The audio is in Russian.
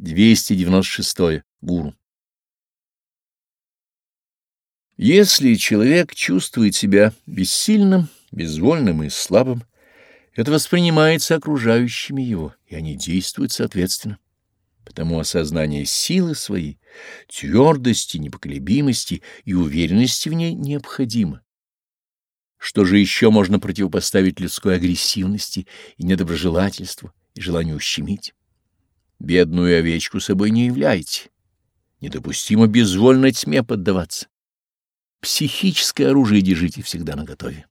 296. Гуру. Если человек чувствует себя бессильным, безвольным и слабым, это воспринимается окружающими его, и они действуют соответственно. Потому осознание силы своей, твердости, непоколебимости и уверенности в ней необходимо. Что же еще можно противопоставить людской агрессивности и недоброжелательству и желанию ущемить? Бедную овечку собой не являете. Недопустимо безвольно тьме поддаваться. Психическое оружие держите всегда наготове.